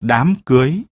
đám cưới.